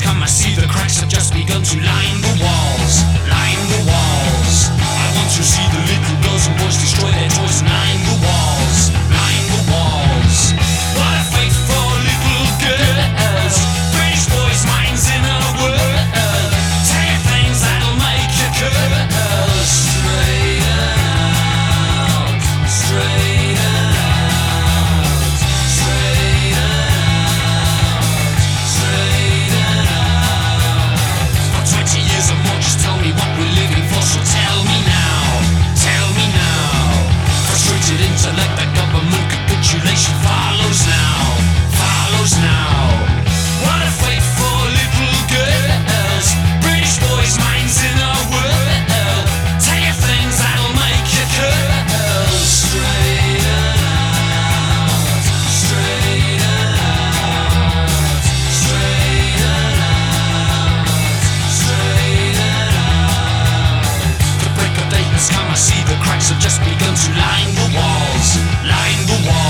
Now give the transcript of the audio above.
come and see Intellect, that government So have just begun to line the walls, line the walls.